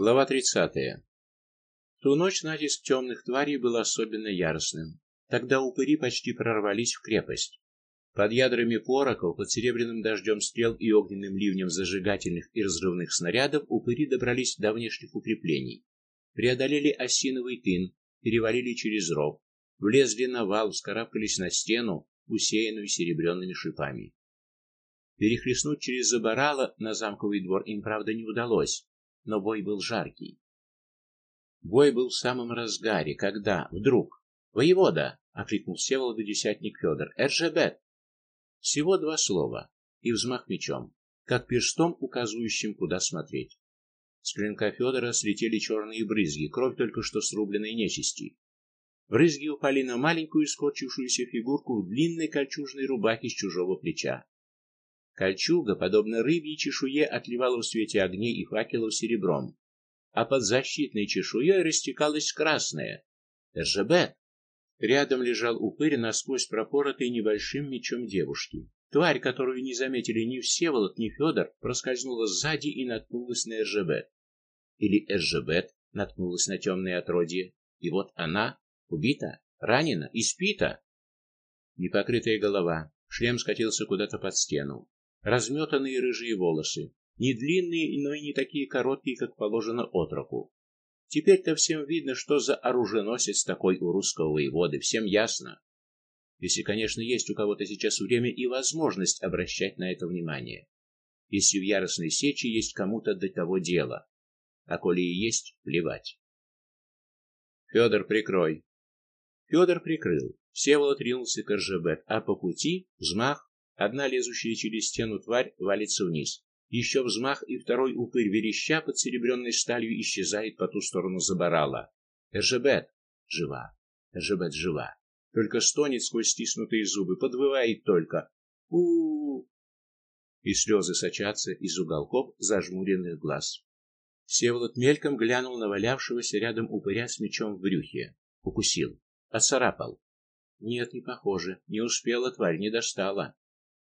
Глава 30. В ту ночь натиск темных тварей был особенно яростным. Тогда упыри почти прорвались в крепость. Под ядрами пороков, под серебряным дождем стрел и огненным ливнем зажигательных и разрывных снарядов упыри добрались до внешних укреплений, преодолели осиновый тын, перевалили через ров, влезли на вал, вскарабкались на стену, усеянную серебряными шипами. Перехлестнуть через заборало на замковый двор им правда не удалось, но бой был жаркий. Бой был в самом разгаре, когда вдруг "Воевода!" окликнул Всеволода десятник Федор. "Эржебет!" Всего два слова и взмах мечом, как перстом указывающим, куда смотреть. С клинка Федора слетели черные брызги, кровь только что срубленной нечисти. Брызги упали на маленькую скорчившуюся фигурку в длинной кольчужной рубахе с чужого плеча. Кольчуга, подобно рыбьей чешуе, отливала в свете огней и факелов серебром, а под защитной чешуей растекалась красная. Эржебет. Рядом лежал упырь, насквозь пропоротый небольшим мечом девушки. Тварь, которую не заметили ни Всеволод, ни Федор, проскользнула сзади и наткнулась на Эржебет. Или Эржебет наткнулась на темное отродье, и вот она убита, ранена, испита. Непокрытая голова, шлем скатился куда-то под стену разметанные рыжие волосы, не длинные, но и не такие короткие, как положено отроку. Теперь-то всем видно, что за оруженосец такой у русского воеводы, всем ясно. Если, конечно, есть у кого-то сейчас время и возможность обращать на это внимание. Если в яростной сече есть кому-то до того дела. А коли и есть, плевать. Федор, прикрой. Федор прикрыл. Всеволод ринулся к Ржбет, а по пути взмах Одна лезущая через стену тварь валится вниз. Еще взмах, и второй упырь вереща под серебряной сталью исчезает по ту сторону забарала. Эржебет жива. Эржебет жива. Только стонет сквозь стиснутые зубы, подвывает только. у у, -у. И слезы сочатся из уголков зажмуренных глаз. Всеволод мельком глянул на валявшегося рядом упыря с мечом в брюхе. Укусил. Отцарапал. Нет, не похоже. Не успела тварь, не достала.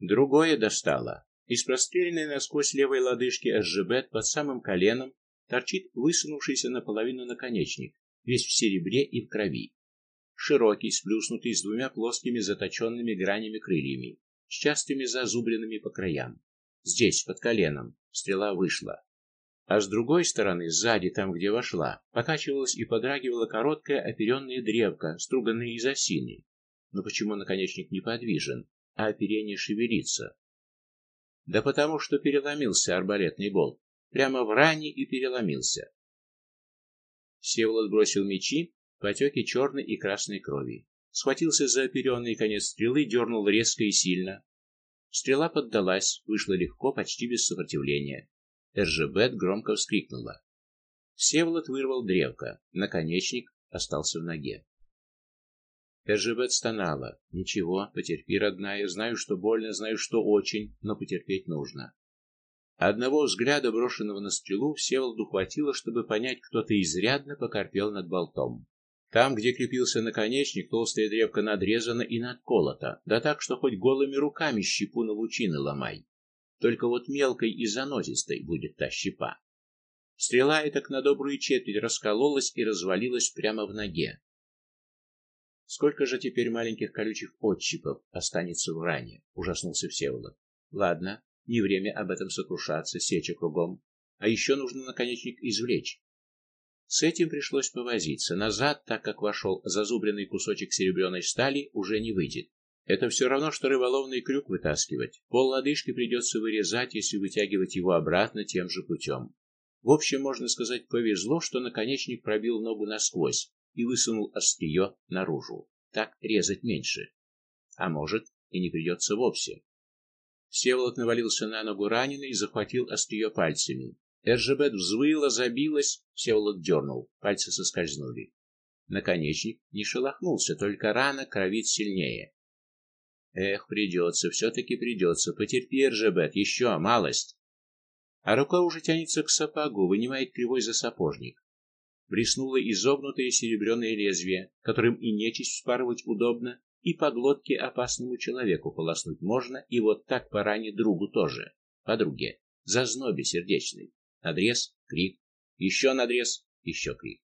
Другое достало. Из простреленной насквозь левой лодыжки СЖБ под самым коленом торчит высунувшийся наполовину наконечник, весь в серебре и в крови. Широкий, сплюснутый с двумя плоскими заточенными гранями крыльями, с частыми зазубринами по краям. Здесь, под коленом, стрела вышла. А с другой стороны, сзади, там, где вошла, покачивалась и подрагивала короткая оперенная древка, струганная из осины. Но почему наконечник неподвижен? А оперение шевелится. Да потому что переломился арбалетный болт. Прямо в ране и переломился. Всеволод бросил мечи, потеки черной и красной крови. Схватился за оперенный конец стрелы, дернул резко и сильно. Стрела поддалась, вышла легко, почти без сопротивления. Эржебет громко вскрикнула. Всеволод вырвал древко, наконечник остался в ноге. Эржебет стонала. Ничего, потерпи, родная, знаю, что больно, знаю, что очень, но потерпеть нужно. Одного взгляда, брошенного на стрелу, Всеволоду хватило, чтобы понять, кто-то изрядно покорпел над болтом. Там, где крепился наконечник, толстая древка надрезана и надколота, да так, что хоть голыми руками щепу на лучины ломай. Только вот мелкой и занозистой будет та щепа. Стрела эта на добрую четверть раскололась и развалилась прямо в ноге. Сколько же теперь маленьких колючих отщипов останется в ране? ужаснулся Всеволод. Ладно, не время об этом сокрушаться, сеча кругом. А еще нужно наконечник извлечь. С этим пришлось повозиться. Назад, так как вошел зазубренный кусочек серебряной стали, уже не выйдет. Это все равно что рыболовный крюк вытаскивать. Пол лодыжки придется вырезать, если вытягивать его обратно тем же путем. В общем, можно сказать, повезло, что наконечник пробил ногу насквозь, и высунул острие наружу. Так резать меньше. А может, и не придется вовсе. Всеволод навалился на ногу раненый и захватил острие пальцами. Эржебет взвыла, забилась, Всеволод дернул, пальцы соскользнули. Наконечник не шелохнулся, только рана кровит сильнее. Эх, придется, все-таки придется. Потерпи, Эржебет, еще малость. А рука уже тянется к сапогу, вынимает кривой засапожник блеснуло изогнутое серебряное лезвие, которым и нечисть вспарывать удобно, и по глотке опасному человеку полоснуть можно, и вот так по ране другу тоже, подруге, зазнобе сердечной. Надрез, крик, Еще надрез, еще крик.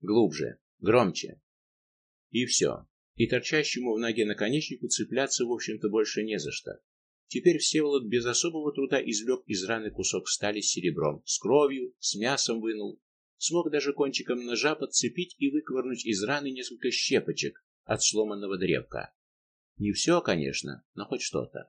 Глубже, громче. И все. И торчащему в ноге наконечнику цепляться, в общем-то, больше не за что. Теперь Всеволод без особого труда извлек из раны кусок стали с серебром, с кровью, с мясом вынул. Смог даже кончиком ножа подцепить и выковырнуть из раны несколько щепочек от сломанного древка. Не все, конечно, но хоть что-то.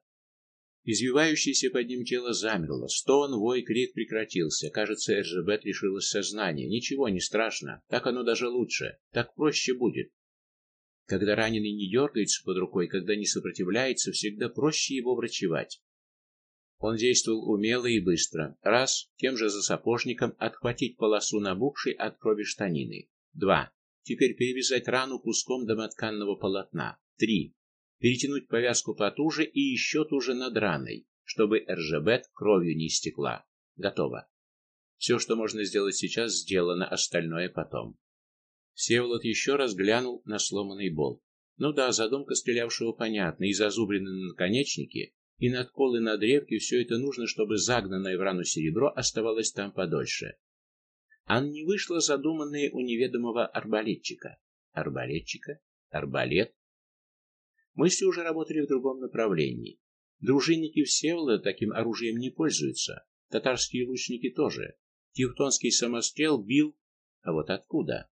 Извивающееся под ним тело замерло, стон, вой, крик прекратился. Кажется, Эржебет лишилась сознания. Ничего не страшно, так оно даже лучше, так проще будет. Когда раненый не дергается под рукой, когда не сопротивляется, всегда проще его врачевать. Он действовал умело и быстро. Раз, тем же за сапожником отхватить полосу набухшей от крови штанины. Два. Теперь перевязать рану куском домотканного полотна. Три перетянуть повязку потуже и еще туже над раной, чтобы РЖБ кровью не истекла. Готово. Все, что можно сделать сейчас, сделано, остальное потом. Всеволод еще раз глянул на сломанный болт. Ну да, задумка стрелявшего понятна, и зазубрины на наконечнике, и надколы на древке все это нужно, чтобы загнанное в рану серебро оставалось там подольше. А не вышло задуманное у неведомого арбалетчика. Арбалетчика? Арбалет? Мысли уже работали в другом направлении. Дружинники Всеволода таким оружием не пользуются, татарские лучники тоже. Тевтонский самострел бил, а вот откуда?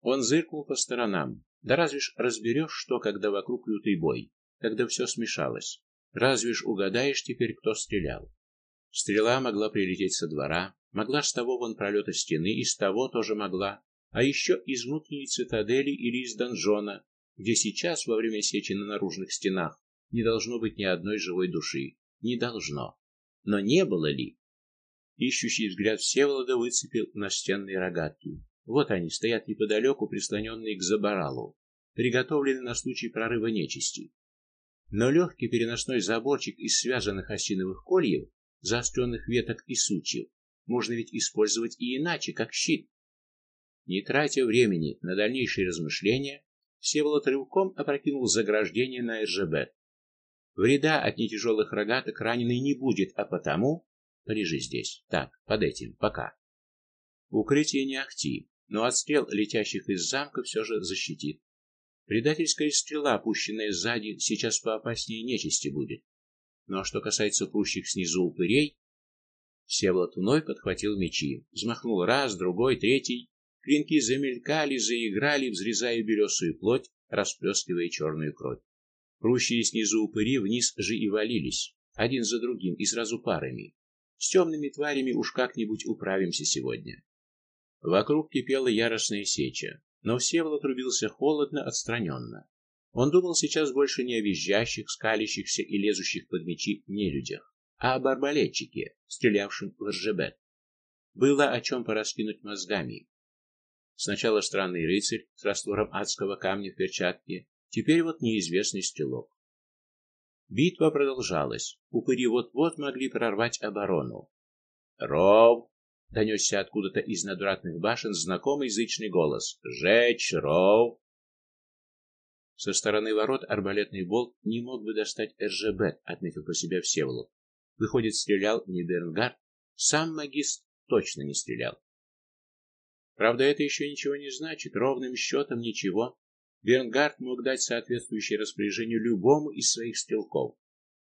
Он зыркнул по сторонам. Да разве ж разберешь, что, когда вокруг лютый бой, когда все смешалось? Разве ж угадаешь теперь, кто стрелял? Стрела могла прилететь со двора, могла с того вон пролета стены, и с того тоже могла, а еще из внутренней цитадели или из донжона, где сейчас во время сечи на наружных стенах не должно быть ни одной живой души, не должно. Но не было ли? Ищущий взгляд Всеволода выцепил настенные рогатки. Вот они стоят неподалеку, прислоненные к заборалу, приготовленные на случай прорыва нечисти. Но легкий переносной заборчик из связанных осиновых кольев, заостренных веток и сучьев можно ведь использовать и иначе, как щит. Не тратя времени на дальнейшие размышления, Всеволод рывком опрокинул заграждение на РЖБ. Вреда от нетяжелых рогаток раненый не будет, а потому полежи здесь. Так, под этим, пока. Укрытие не ахти, но отстрел летящих из замка все же защитит. Предательская стрела, опущенная сзади, сейчас поопаснее нечисти будет. Ну а что касается прущих снизу упырей, Всеволод вновь подхватил мечи, взмахнул раз, другой, третий, Клинки замелькали, заиграли, взрезая белесую плоть, расплескивая черную кровь. Прущие снизу упыри вниз же и валились, один за другим и сразу парами. С темными тварями уж как-нибудь управимся сегодня. Вокруг кипела яростная сеча, но Всеволод рубился холодно, отстраненно. Он думал сейчас больше не о визжащих, скалящихся и лезущих под мечи нелюдях, а об арбалетчике, стрелявшем в РЖБ. Было о чем пораскинуть мозгами, Сначала странный рыцарь с раствором адского камня в перчатке, теперь вот неизвестный стрелок. Битва продолжалась. Упыри вот-вот могли прорвать оборону. "Ров!" Донесся откуда-то из надвратных башен знакомый зычный голос. "Жечь ров!" Со стороны ворот арбалетный болт не мог бы достать РЖБ, отметил про себя Всеволод. Выходит, стрелял не Бернгард, сам магист точно не стрелял. Правда, это еще ничего не значит, ровным счетом ничего. Бернгард мог дать соответствующее распоряжение любому из своих стрелков.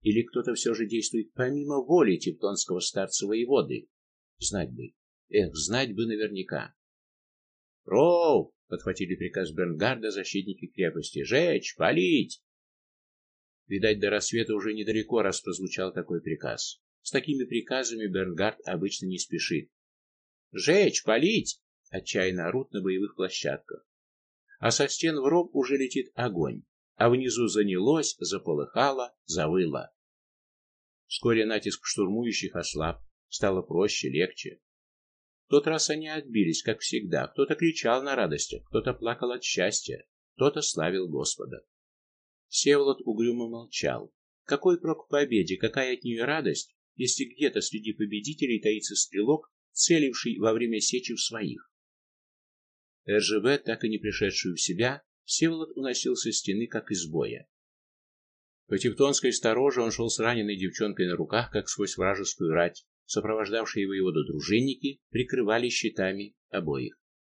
Или кто-то все же действует помимо воли тевтонского старца воеводы. Знать бы. Эх, знать бы наверняка. Роу! подхватили приказ Бернгарда защитники крепости. Жечь, палить! Видать, до рассвета уже недалеко, раз прозвучал такой приказ. С такими приказами Бернгард обычно не спешит. Жечь, палить! отчаянно орут на боевых площадках. А со стен в ров уже летит огонь, а внизу занялось, заполыхало, завыло. Вскоре натиск штурмующих ослаб, стало проще, легче. В тот раз они отбились, как всегда. Кто-то кричал на радостях, кто-то плакал от счастья, кто-то славил Господа. Всеволод угрюмо молчал. Какой прок в победе, какая от нее радость, если где-то среди победителей таится стрелок, целивший во время сечи в своих? РЖБ, так и не пришедшую в себя, Всеволод уносил со стены, как из боя. По тевтонской стороже он шел с раненой девчонкой на руках, как сквозь вражескую рать, Сопровождавшие воеводу дружинники прикрывали щитами обоих.